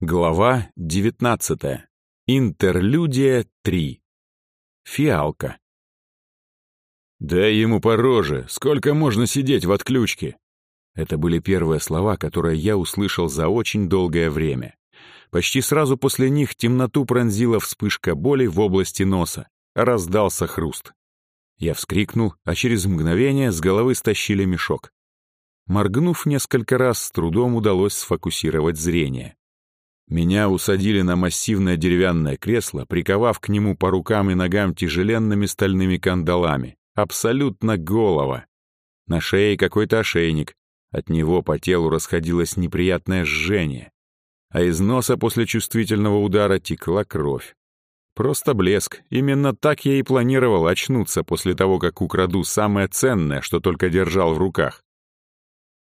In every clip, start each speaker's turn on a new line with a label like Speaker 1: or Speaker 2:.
Speaker 1: Глава 19. Интерлюдия 3. Фиалка. «Дай ему по роже! Сколько можно сидеть в отключке?» Это были первые слова, которые я услышал за очень долгое время. Почти сразу после них темноту пронзила вспышка боли в области носа. Раздался хруст. Я вскрикнул, а через мгновение с головы стащили мешок. Моргнув несколько раз, с трудом удалось сфокусировать зрение. Меня усадили на массивное деревянное кресло, приковав к нему по рукам и ногам тяжеленными стальными кандалами. Абсолютно голова. На шее какой-то ошейник. От него по телу расходилось неприятное жжение. А из носа после чувствительного удара текла кровь. Просто блеск. Именно так я и планировал очнуться после того, как украду самое ценное, что только держал в руках.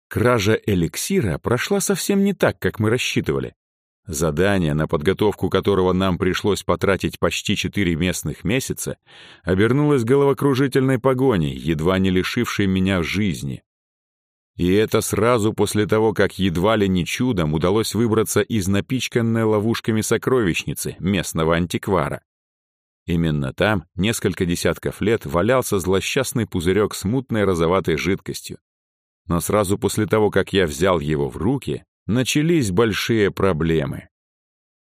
Speaker 1: Кража эликсира прошла совсем не так, как мы рассчитывали. Задание, на подготовку которого нам пришлось потратить почти четыре местных месяца, обернулось головокружительной погоней, едва не лишившей меня жизни. И это сразу после того, как едва ли не чудом удалось выбраться из напичканной ловушками сокровищницы местного антиквара. Именно там несколько десятков лет валялся злосчастный пузырек с мутной розоватой жидкостью. Но сразу после того, как я взял его в руки, начались большие проблемы.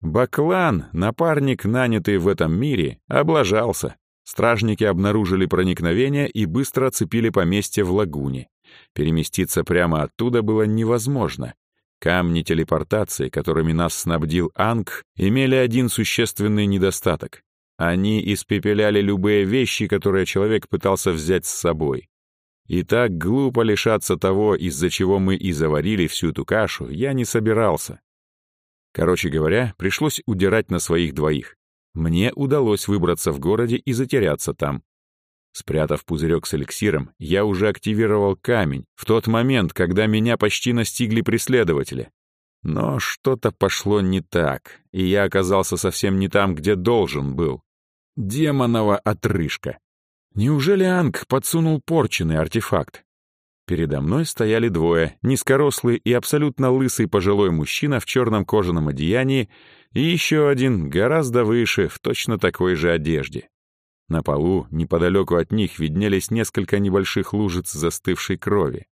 Speaker 1: Баклан, напарник, нанятый в этом мире, облажался. Стражники обнаружили проникновение и быстро оцепили поместье в лагуне. Переместиться прямо оттуда было невозможно. Камни телепортации, которыми нас снабдил Анг, имели один существенный недостаток. Они испепеляли любые вещи, которые человек пытался взять с собой. И так глупо лишаться того, из-за чего мы и заварили всю эту кашу, я не собирался. Короче говоря, пришлось удирать на своих двоих. Мне удалось выбраться в городе и затеряться там. Спрятав пузырек с эликсиром, я уже активировал камень в тот момент, когда меня почти настигли преследователи. Но что-то пошло не так, и я оказался совсем не там, где должен был. Демонова отрыжка. Неужели Анг подсунул порченный артефакт? Передо мной стояли двое, низкорослый и абсолютно лысый пожилой мужчина в черном кожаном одеянии и еще один, гораздо выше, в точно такой же одежде. На полу, неподалеку от них, виднелись несколько небольших лужиц застывшей крови.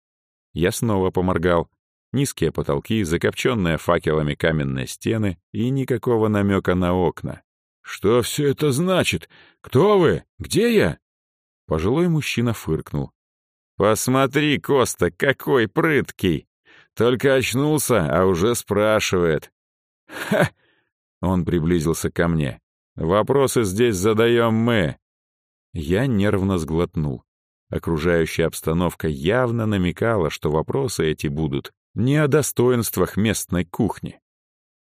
Speaker 1: Я снова поморгал. Низкие потолки, закопченные факелами каменные стены и никакого намека на окна. «Что все это значит? Кто вы? Где я?» Пожилой мужчина фыркнул. «Посмотри, Коста, какой прыткий! Только очнулся, а уже спрашивает». «Ха!» Он приблизился ко мне. «Вопросы здесь задаем мы». Я нервно сглотнул. Окружающая обстановка явно намекала, что вопросы эти будут не о достоинствах местной кухни.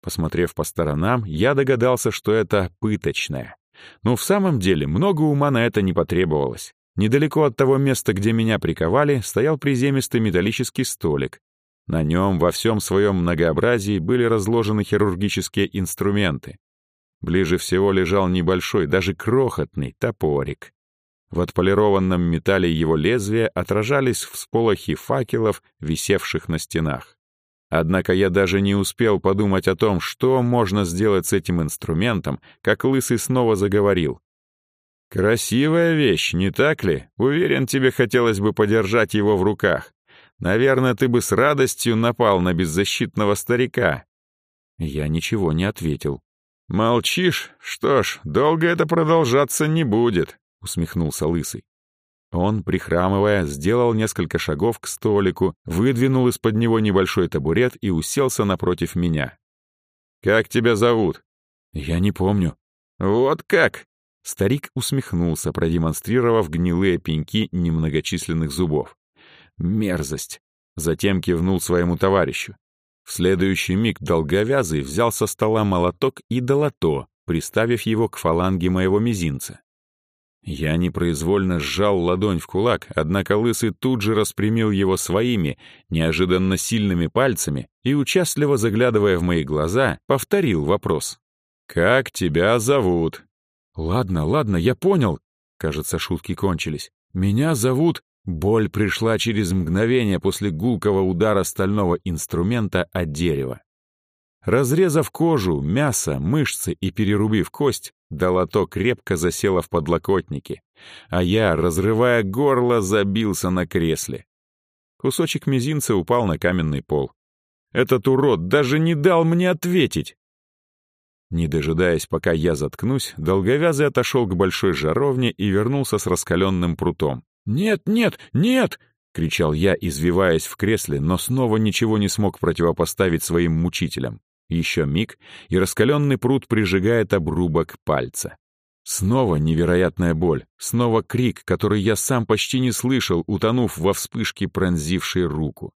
Speaker 1: Посмотрев по сторонам, я догадался, что это пыточная. Но в самом деле много ума на это не потребовалось. Недалеко от того места, где меня приковали, стоял приземистый металлический столик. На нем во всем своем многообразии были разложены хирургические инструменты. Ближе всего лежал небольшой, даже крохотный топорик. В отполированном металле его лезвия отражались всполохи факелов, висевших на стенах. Однако я даже не успел подумать о том, что можно сделать с этим инструментом, как Лысый снова заговорил. «Красивая вещь, не так ли? Уверен, тебе хотелось бы подержать его в руках. Наверное, ты бы с радостью напал на беззащитного старика». Я ничего не ответил. «Молчишь? Что ж, долго это продолжаться не будет», — усмехнулся Лысый. Он, прихрамывая, сделал несколько шагов к столику, выдвинул из-под него небольшой табурет и уселся напротив меня. «Как тебя зовут?» «Я не помню». «Вот как?» Старик усмехнулся, продемонстрировав гнилые пеньки немногочисленных зубов. «Мерзость!» Затем кивнул своему товарищу. В следующий миг долговязый взял со стола молоток и долото, приставив его к фаланге моего мизинца. Я непроизвольно сжал ладонь в кулак, однако Лысый тут же распрямил его своими, неожиданно сильными пальцами и, участливо заглядывая в мои глаза, повторил вопрос. «Как тебя зовут?» «Ладно, ладно, я понял». Кажется, шутки кончились. «Меня зовут...» Боль пришла через мгновение после гулкого удара стального инструмента от дерева. Разрезав кожу, мясо, мышцы и перерубив кость, долото крепко засело в подлокотнике, а я, разрывая горло, забился на кресле. Кусочек мизинца упал на каменный пол. Этот урод даже не дал мне ответить. Не дожидаясь, пока я заткнусь, долговязый отошел к большой жаровне и вернулся с раскаленным прутом. «Нет, нет, нет!» — кричал я, извиваясь в кресле, но снова ничего не смог противопоставить своим мучителям. Еще миг, и раскаленный пруд прижигает обрубок пальца. Снова невероятная боль, снова крик, который я сам почти не слышал, утонув во вспышке, пронзившей руку.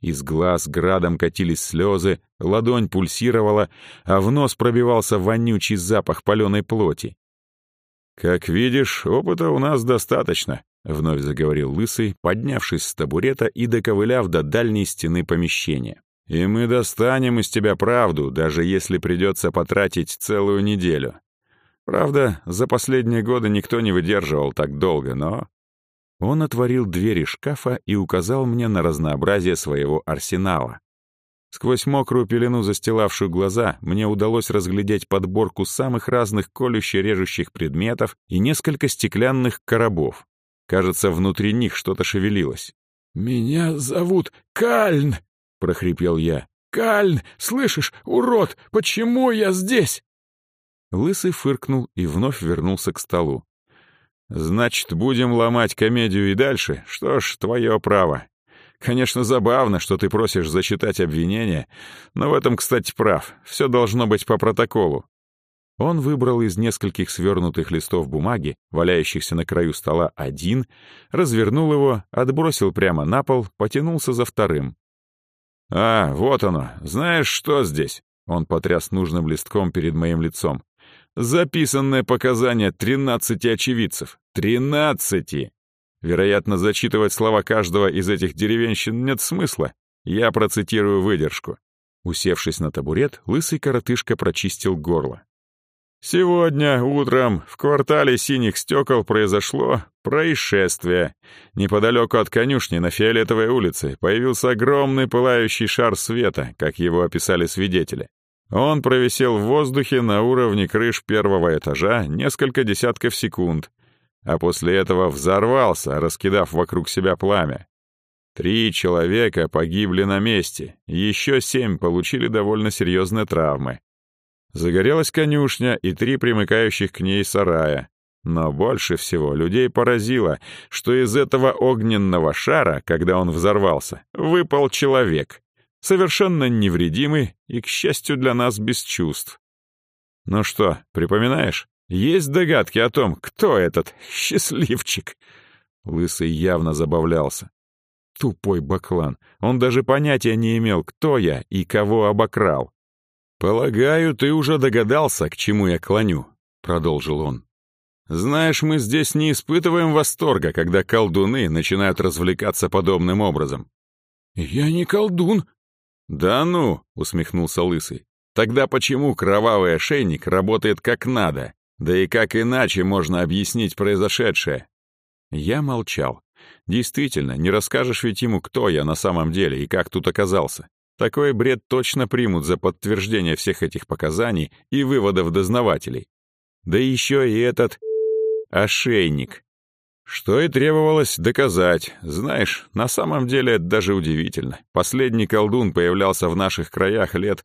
Speaker 1: Из глаз градом катились слезы, ладонь пульсировала, а в нос пробивался вонючий запах паленой плоти. «Как видишь, опыта у нас достаточно», — вновь заговорил Лысый, поднявшись с табурета и доковыляв до дальней стены помещения. «И мы достанем из тебя правду, даже если придется потратить целую неделю. Правда, за последние годы никто не выдерживал так долго, но он отворил двери шкафа и указал мне на разнообразие своего арсенала. Сквозь мокрую пелену, застилавшую глаза, мне удалось разглядеть подборку самых разных колюще-режущих предметов и несколько стеклянных коробов. Кажется, внутри них что-то шевелилось. «Меня зовут Кальн!» — прохрипел я. «Кальн! Слышишь, урод, почему я здесь?» Лысый фыркнул и вновь вернулся к столу. Значит, будем ломать комедию и дальше? Что ж, твое право. Конечно, забавно, что ты просишь зачитать обвинение, но в этом, кстати, прав. Все должно быть по протоколу. Он выбрал из нескольких свернутых листов бумаги, валяющихся на краю стола, один, развернул его, отбросил прямо на пол, потянулся за вторым. «А, вот оно. Знаешь, что здесь?» Он потряс нужным листком перед моим лицом. Записанное показания тринадцати очевидцев. Тринадцати! Вероятно, зачитывать слова каждого из этих деревенщин нет смысла. Я процитирую выдержку. Усевшись на табурет, лысый коротышка прочистил горло. Сегодня утром в квартале синих стекол произошло происшествие. Неподалеку от конюшни на Фиолетовой улице появился огромный пылающий шар света, как его описали свидетели. Он провисел в воздухе на уровне крыш первого этажа несколько десятков секунд, а после этого взорвался, раскидав вокруг себя пламя. Три человека погибли на месте, еще семь получили довольно серьезные травмы. Загорелась конюшня и три примыкающих к ней сарая. Но больше всего людей поразило, что из этого огненного шара, когда он взорвался, выпал человек совершенно невредимый и, к счастью для нас, без чувств. Ну что, припоминаешь? Есть догадки о том, кто этот счастливчик?» Лысый явно забавлялся. Тупой баклан. Он даже понятия не имел, кто я и кого обокрал. «Полагаю, ты уже догадался, к чему я клоню», — продолжил он. «Знаешь, мы здесь не испытываем восторга, когда колдуны начинают развлекаться подобным образом». «Я не колдун», «Да ну!» — усмехнулся Лысый. «Тогда почему кровавый ошейник работает как надо? Да и как иначе можно объяснить произошедшее?» Я молчал. Действительно, не расскажешь ведь ему, кто я на самом деле и как тут оказался. Такой бред точно примут за подтверждение всех этих показаний и выводов дознавателей. Да еще и этот ошейник. Что и требовалось доказать. Знаешь, на самом деле это даже удивительно. Последний колдун появлялся в наших краях лет...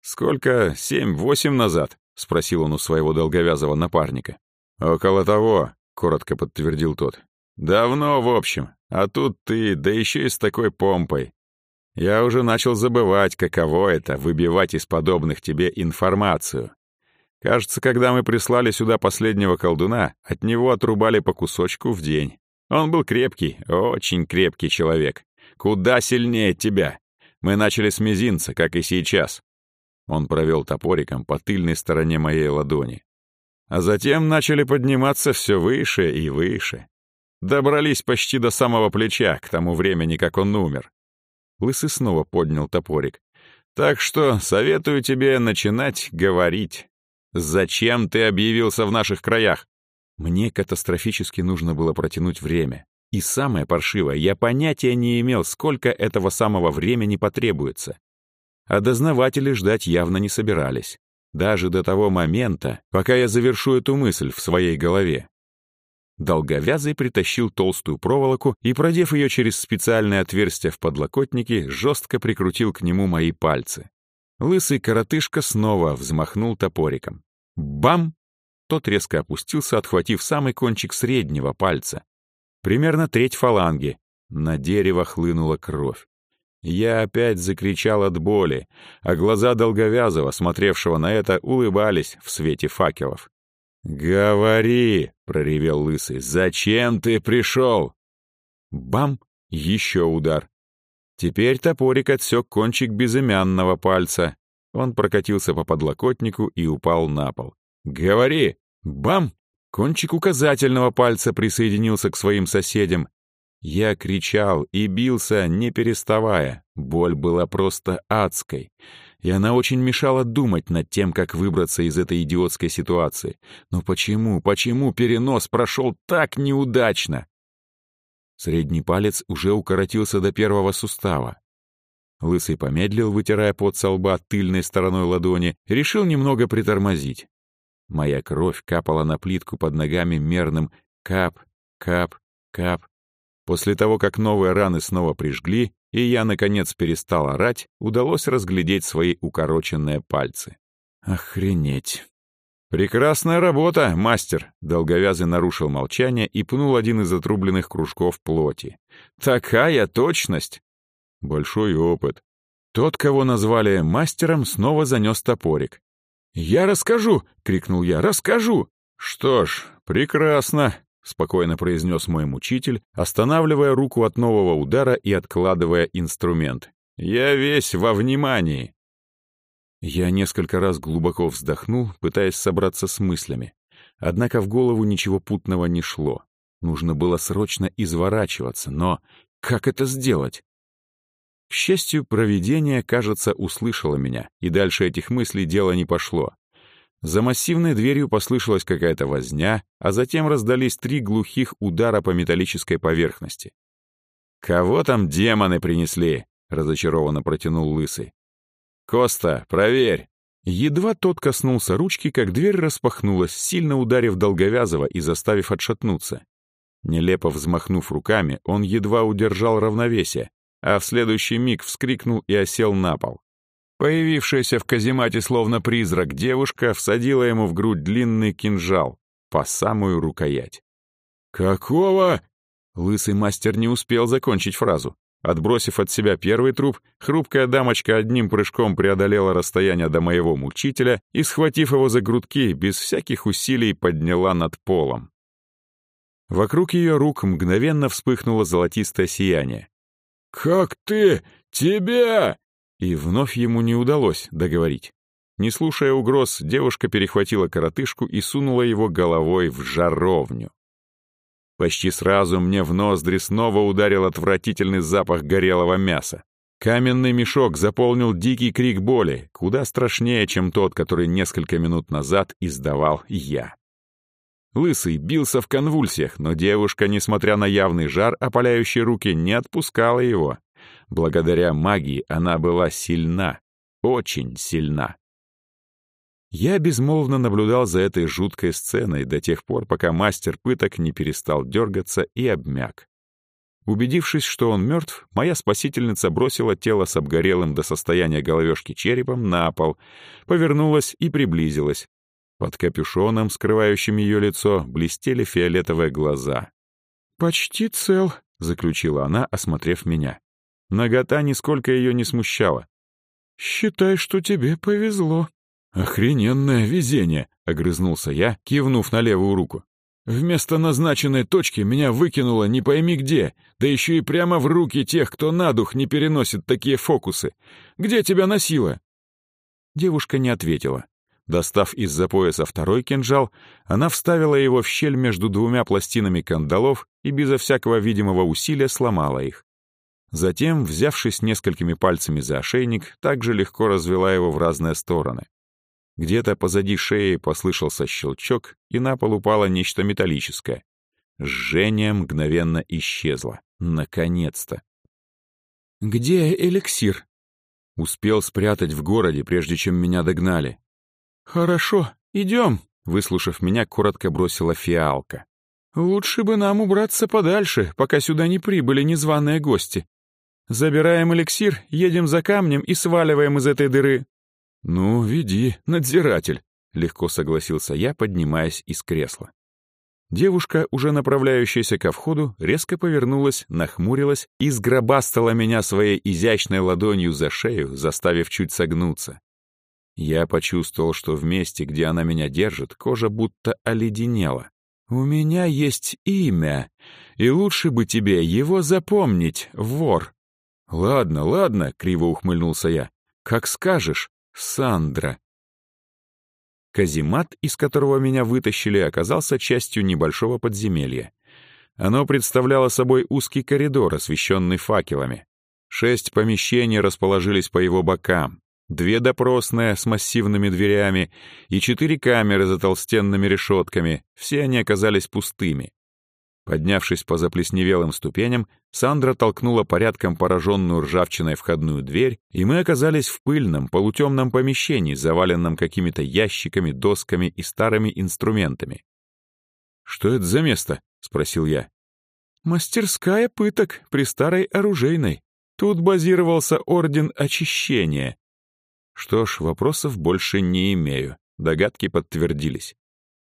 Speaker 1: Сколько? Семь-восемь назад? — спросил он у своего долговязого напарника. «Около того», — коротко подтвердил тот. «Давно, в общем. А тут ты, да еще и с такой помпой. Я уже начал забывать, каково это — выбивать из подобных тебе информацию. Кажется, когда мы прислали сюда последнего колдуна, от него отрубали по кусочку в день. Он был крепкий, очень крепкий человек. Куда сильнее тебя. Мы начали с мизинца, как и сейчас. Он провел топориком по тыльной стороне моей ладони. А затем начали подниматься все выше и выше. Добрались почти до самого плеча, к тому времени, как он умер. Лысый снова поднял топорик. Так что советую тебе начинать говорить. Зачем ты объявился в наших краях? Мне катастрофически нужно было протянуть время. И самое паршивое, я понятия не имел, сколько этого самого времени потребуется. а дознаватели ждать явно не собирались. Даже до того момента, пока я завершу эту мысль в своей голове. Долговязый притащил толстую проволоку и, продев ее через специальное отверстие в подлокотнике, жестко прикрутил к нему мои пальцы. Лысый коротышка снова взмахнул топориком. Бам! Тот резко опустился, отхватив самый кончик среднего пальца. Примерно треть фаланги. На дерево хлынула кровь. Я опять закричал от боли, а глаза Долговязого, смотревшего на это, улыбались в свете факелов. «Говори!» — проревел Лысый. «Зачем ты пришел?» Бам! Еще удар. Теперь топорик отсек кончик безымянного пальца. Он прокатился по подлокотнику и упал на пол. «Говори!» Бам! Кончик указательного пальца присоединился к своим соседям. Я кричал и бился, не переставая. Боль была просто адской. И она очень мешала думать над тем, как выбраться из этой идиотской ситуации. Но почему, почему перенос прошел так неудачно? Средний палец уже укоротился до первого сустава. Лысый помедлил, вытирая пот со лба тыльной стороной ладони, решил немного притормозить. Моя кровь капала на плитку под ногами мерным кап, кап, кап. После того, как новые раны снова прижгли, и я, наконец, перестал орать, удалось разглядеть свои укороченные пальцы. Охренеть. «Прекрасная работа, мастер!» Долговязый нарушил молчание и пнул один из отрубленных кружков плоти. «Такая точность!» Большой опыт. Тот, кого назвали мастером, снова занес топорик. «Я расскажу!» — крикнул я. «Расскажу!» «Что ж, прекрасно!» — спокойно произнес мой мучитель, останавливая руку от нового удара и откладывая инструмент. «Я весь во внимании!» Я несколько раз глубоко вздохнул, пытаясь собраться с мыслями. Однако в голову ничего путного не шло. Нужно было срочно изворачиваться, но как это сделать? К счастью, провидение, кажется, услышало меня, и дальше этих мыслей дело не пошло. За массивной дверью послышалась какая-то возня, а затем раздались три глухих удара по металлической поверхности. «Кого там демоны принесли?» — разочарованно протянул Лысый. «Коста, проверь!» Едва тот коснулся ручки, как дверь распахнулась, сильно ударив Долговязого и заставив отшатнуться. Нелепо взмахнув руками, он едва удержал равновесие, а в следующий миг вскрикнул и осел на пол. Появившаяся в каземате словно призрак девушка всадила ему в грудь длинный кинжал по самую рукоять. «Какого?» Лысый мастер не успел закончить фразу. Отбросив от себя первый труп, хрупкая дамочка одним прыжком преодолела расстояние до моего мучителя и, схватив его за грудки, без всяких усилий подняла над полом. Вокруг ее рук мгновенно вспыхнуло золотистое сияние. «Как ты? Тебя?» И вновь ему не удалось договорить. Не слушая угроз, девушка перехватила коротышку и сунула его головой в жаровню. Почти сразу мне в ноздри снова ударил отвратительный запах горелого мяса. Каменный мешок заполнил дикий крик боли, куда страшнее, чем тот, который несколько минут назад издавал я. Лысый бился в конвульсиях, но девушка, несмотря на явный жар, опаляющий руки, не отпускала его. Благодаря магии она была сильна, очень сильна. Я безмолвно наблюдал за этой жуткой сценой до тех пор, пока мастер пыток не перестал дергаться и обмяк. Убедившись, что он мертв, моя спасительница бросила тело с обгорелым до состояния головешки черепом на пол, повернулась и приблизилась, под капюшоном, скрывающим ее лицо, блестели фиолетовые глаза. «Почти цел», — заключила она, осмотрев меня. Нагота нисколько ее не смущала. «Считай, что тебе повезло». «Охрененное везение», — огрызнулся я, кивнув на левую руку. «Вместо назначенной точки меня выкинуло не пойми где, да еще и прямо в руки тех, кто на дух не переносит такие фокусы. Где тебя носило?» Девушка не ответила. Достав из-за пояса второй кинжал, она вставила его в щель между двумя пластинами кандалов и безо всякого видимого усилия сломала их. Затем, взявшись несколькими пальцами за ошейник, также легко развела его в разные стороны. Где-то позади шеи послышался щелчок, и на пол упало нечто металлическое. Жжение мгновенно исчезло. Наконец-то. «Где эликсир?» Успел спрятать в городе, прежде чем меня догнали.
Speaker 2: «Хорошо, идем», —
Speaker 1: выслушав меня, коротко бросила фиалка.
Speaker 2: «Лучше бы нам убраться подальше, пока сюда не прибыли незваные гости. Забираем эликсир, едем за камнем и сваливаем из этой дыры».
Speaker 1: «Ну, веди, надзиратель», — легко согласился я, поднимаясь из кресла. Девушка, уже направляющаяся ко входу, резко повернулась, нахмурилась и сгробастала меня своей изящной ладонью за шею, заставив чуть согнуться. Я почувствовал, что в месте, где она меня держит, кожа будто оледенела. «У меня есть имя, и лучше бы тебе его запомнить, вор». «Ладно, ладно», — криво ухмыльнулся я. «Как скажешь, Сандра». Каземат, из которого меня вытащили, оказался частью небольшого подземелья. Оно представляло собой узкий коридор, освещенный факелами. Шесть помещений расположились по его бокам. Две допросные с массивными дверями и четыре камеры за толстенными решетками, все они оказались пустыми. Поднявшись по заплесневелым ступеням, Сандра толкнула порядком пораженную ржавчиной входную дверь, и мы оказались в пыльном, полутемном помещении, заваленном какими-то ящиками, досками и старыми инструментами. «Что это за место?» — спросил я.
Speaker 2: «Мастерская пыток при старой оружейной. Тут базировался Орден Очищения».
Speaker 1: Что ж, вопросов больше не имею. Догадки подтвердились.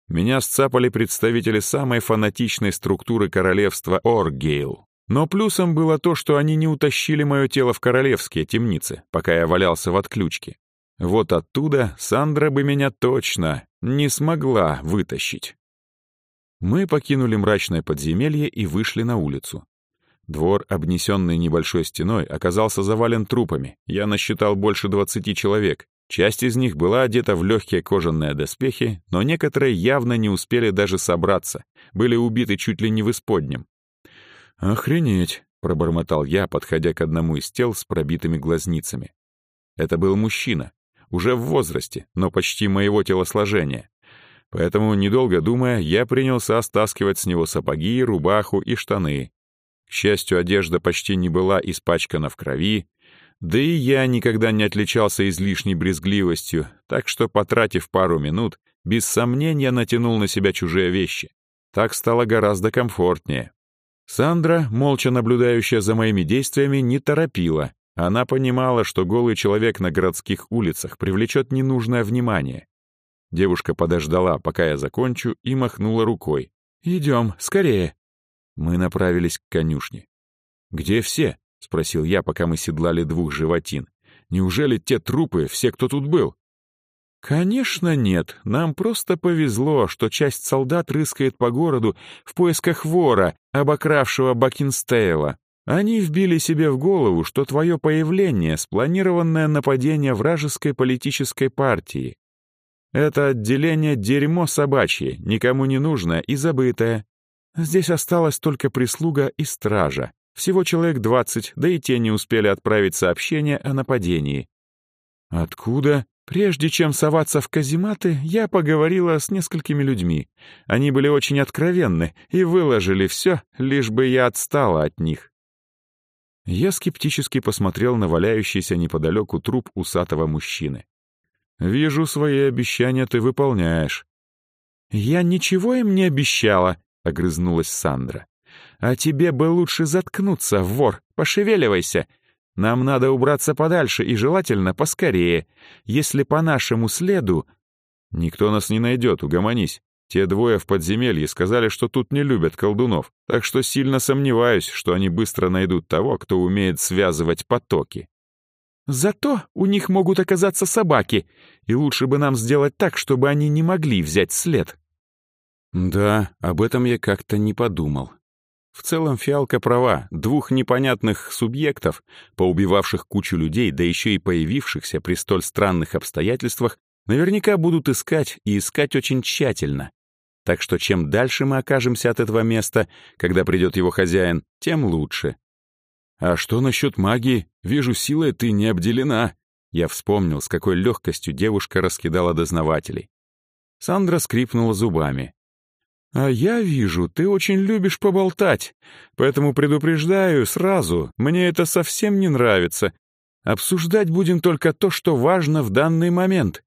Speaker 1: Меня сцапали представители самой фанатичной структуры королевства Оргейл. Но плюсом было то, что они не утащили мое тело в королевские темницы, пока я валялся в отключке. Вот оттуда Сандра бы меня точно не смогла вытащить. Мы покинули мрачное подземелье и вышли на улицу. Двор, обнесенный небольшой стеной, оказался завален трупами. Я насчитал больше двадцати человек, Часть из них была одета в легкие кожаные доспехи, но некоторые явно не успели даже собраться, были убиты чуть ли не в исподнем. «Охренеть!» — пробормотал я, подходя к одному из тел с пробитыми глазницами. Это был мужчина, уже в возрасте, но почти моего телосложения. Поэтому, недолго думая, я принялся стаскивать с него сапоги, рубаху и штаны. К счастью, одежда почти не была испачкана в крови, да и я никогда не отличался излишней брезгливостью, так что, потратив пару минут, без сомнения натянул на себя чужие вещи. Так стало гораздо комфортнее. Сандра, молча наблюдающая за моими действиями, не торопила. Она понимала, что голый человек на городских улицах привлечет ненужное внимание. Девушка подождала, пока я закончу, и махнула рукой. «Идем, скорее!» Мы направились к конюшне. «Где все?» — спросил я, пока мы седлали двух животин. «Неужели те трупы, все, кто тут был?» «Конечно нет. Нам просто повезло, что часть солдат рыскает по городу в поисках вора, обокравшего Бакинстейла. Они вбили себе в голову, что твое появление — спланированное нападение вражеской политической партии. Это отделение дерьмо собачье, никому не нужное и забытое. Здесь осталась только прислуга и стража. Всего человек двадцать, да и те не успели отправить сообщение о нападении. Откуда? Прежде чем соваться в казематы, я поговорила с несколькими людьми. Они были очень откровенны и выложили все, лишь бы я отстала от них. Я скептически посмотрел на валяющийся неподалеку труп усатого мужчины. «Вижу, свои обещания ты выполняешь». «Я ничего им не обещала», — огрызнулась Сандра. «А тебе бы лучше заткнуться, вор, пошевеливайся. Нам надо убраться подальше и желательно поскорее. Если по нашему следу...» «Никто нас не найдет, угомонись. Те двое в подземелье сказали, что тут не любят колдунов, так что сильно сомневаюсь, что они быстро найдут того, кто умеет связывать потоки». «Зато у них могут оказаться собаки, и лучше бы нам сделать так, чтобы они не могли взять след». «Да, об этом я как-то не подумал. В целом фиалка права, двух непонятных субъектов, поубивавших кучу людей, да еще и появившихся при столь странных обстоятельствах, наверняка будут искать и искать очень тщательно. Так что чем дальше мы окажемся от этого места, когда придет его хозяин, тем лучше. А что насчет магии? Вижу, силой ты не обделена. Я вспомнил, с какой легкостью девушка раскидала дознавателей. Сандра скрипнула зубами. «А я вижу, ты очень любишь поболтать, поэтому предупреждаю сразу, мне это совсем не нравится.
Speaker 2: Обсуждать будем только то, что важно в данный момент.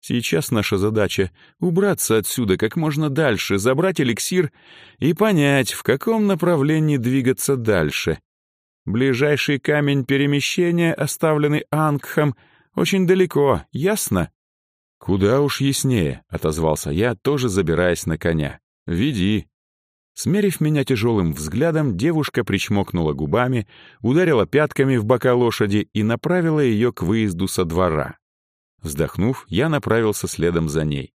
Speaker 2: Сейчас наша задача — убраться отсюда как можно дальше, забрать эликсир и понять, в каком направлении двигаться дальше. Ближайший камень перемещения, оставленный Ангхом, очень далеко, ясно? «Куда уж яснее», — отозвался я, тоже забираясь на коня. «Веди». Смерив меня тяжелым взглядом, девушка причмокнула губами, ударила пятками в бока лошади и направила ее к выезду со двора. Вздохнув, я направился следом за ней.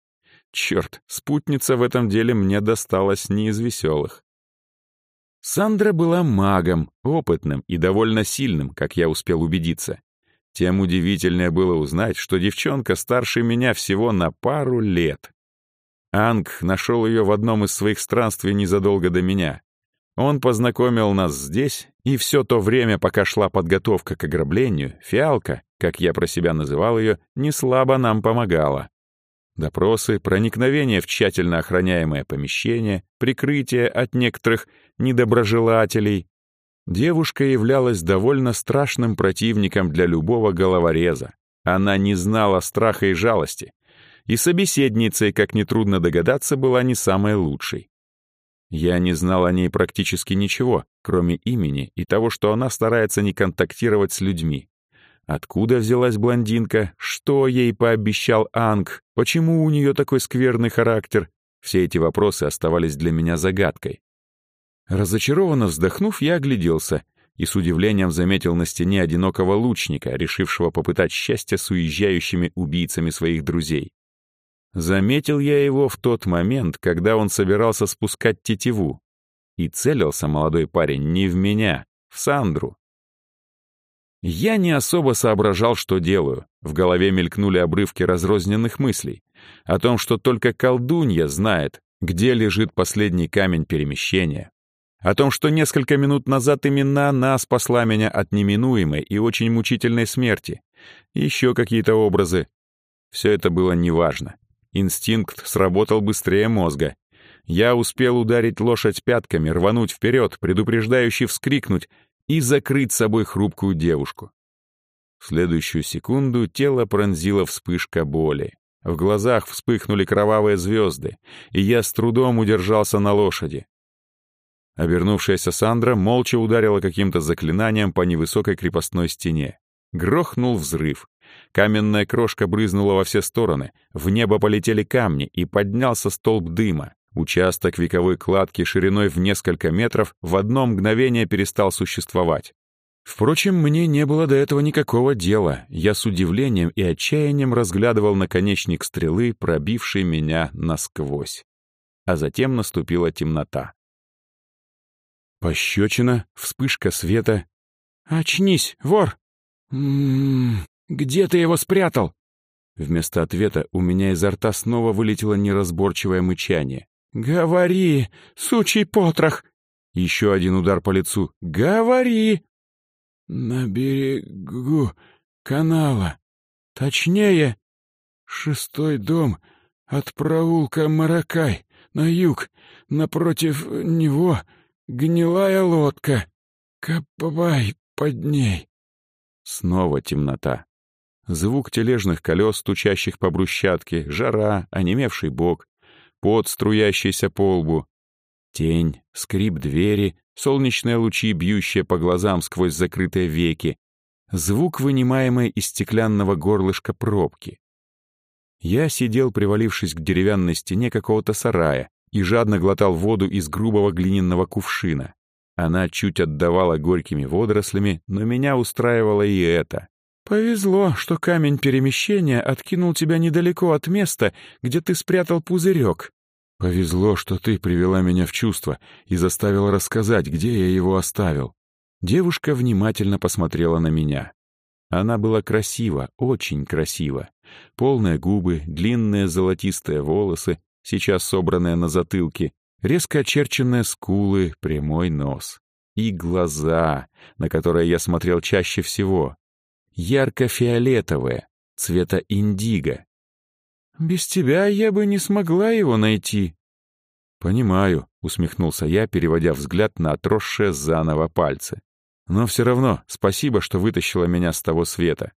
Speaker 2: Черт, спутница в этом деле мне досталась не из веселых. Сандра была магом, опытным и довольно сильным, как я успел убедиться. Тем удивительнее было узнать, что девчонка старше меня всего на пару лет. Анг нашел ее в одном из своих странствий незадолго до меня. Он познакомил нас здесь, и все то время, пока шла подготовка к ограблению, фиалка, как я про себя называл ее, не слабо нам помогала. Допросы, проникновение в тщательно охраняемое помещение, прикрытие от некоторых недоброжелателей. Девушка являлась довольно страшным противником для любого головореза. Она не знала страха и жалости, и собеседницей, как нетрудно догадаться, была не самой лучшей. Я не знал о ней практически ничего, кроме имени и того, что она старается не контактировать с людьми. Откуда взялась блондинка? Что ей пообещал Анг? Почему у нее такой скверный характер? Все эти вопросы оставались для меня загадкой. Разочарованно вздохнув, я огляделся и с удивлением заметил на стене одинокого лучника, решившего попытать счастье с уезжающими убийцами своих друзей. Заметил я его в тот момент, когда он собирался спускать тетиву. И целился молодой парень не в меня, в Сандру. Я не особо соображал, что делаю. В голове мелькнули обрывки разрозненных мыслей. О том, что только колдунья знает, где лежит последний камень перемещения. О том, что несколько минут назад именно она спасла меня от неминуемой и очень мучительной смерти. Еще какие-то образы. Все это было неважно. Инстинкт сработал быстрее мозга. Я успел ударить лошадь пятками, рвануть вперед, предупреждающе вскрикнуть и закрыть собой хрупкую девушку. В следующую секунду тело пронзила вспышка боли. В глазах вспыхнули кровавые звезды, и я с трудом удержался на лошади. Обернувшаяся Сандра молча ударила каким-то заклинанием по невысокой крепостной стене. Грохнул взрыв. Каменная крошка брызнула во все стороны, в небо полетели камни, и поднялся столб дыма. Участок вековой кладки шириной в несколько метров в одно мгновение перестал существовать. Впрочем, мне не было до этого никакого дела. Я с удивлением и отчаянием разглядывал наконечник стрелы, пробивший меня насквозь. А затем наступила темнота. Пощечина, вспышка света. «Очнись, вор!» «М -м -м, «Где ты его спрятал?» Вместо ответа у меня изо рта снова вылетело неразборчивое мычание. «Говори, сучий потрох!» Еще один удар по лицу. «Говори!» «На берегу канала. Точнее, шестой дом от проулка Маракай на юг. Напротив него гнилая лодка. Копай под ней». Снова темнота. Звук тележных колес, стучащих по брусчатке, жара, онемевший бок, пот, струящийся по лбу. Тень, скрип двери, солнечные лучи, бьющие по глазам сквозь закрытые веки. Звук, вынимаемый из стеклянного горлышка пробки. Я сидел, привалившись к деревянной стене какого-то сарая, и жадно глотал воду из грубого глиняного кувшина. Она чуть отдавала горькими водорослями, но меня устраивало и это. «Повезло, что камень перемещения откинул тебя недалеко от места, где ты спрятал пузырек. Повезло, что ты привела меня в чувство и заставила рассказать, где я его оставил». Девушка внимательно посмотрела на меня. Она была красива, очень красива. Полные губы, длинные золотистые волосы, сейчас собранные на затылке, резко очерченные скулы, прямой нос. И глаза, на которые я смотрел чаще всего, ярко-фиолетовое, цвета индиго. «Без тебя я бы не смогла его найти». «Понимаю», — усмехнулся я, переводя взгляд на отросшие заново пальцы. Но все равно спасибо, что вытащила меня с того света».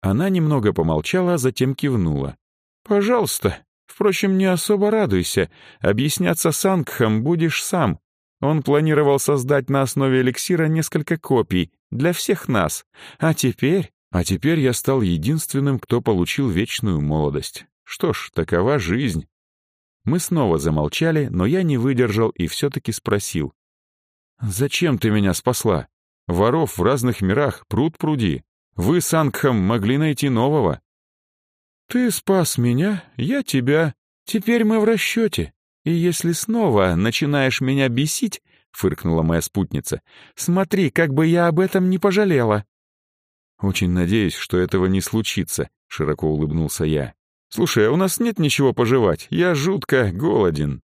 Speaker 2: Она немного помолчала, а затем кивнула. «Пожалуйста. Впрочем, не особо радуйся. Объясняться с Ангхом будешь сам. Он планировал создать на основе эликсира несколько копий для всех нас. А теперь... А теперь я стал единственным, кто получил вечную молодость. Что ж, такова жизнь. Мы снова замолчали, но я не выдержал и все-таки спросил. «Зачем ты меня спасла? Воров в разных мирах пруд пруди. Вы с Ангхом могли найти нового». «Ты спас меня, я тебя. Теперь мы в расчете. И если снова начинаешь меня бесить, — фыркнула моя спутница, — смотри, как бы я об этом не пожалела. «Очень надеюсь, что этого не случится», — широко улыбнулся я. «Слушай, а у нас нет ничего пожевать, я жутко голоден».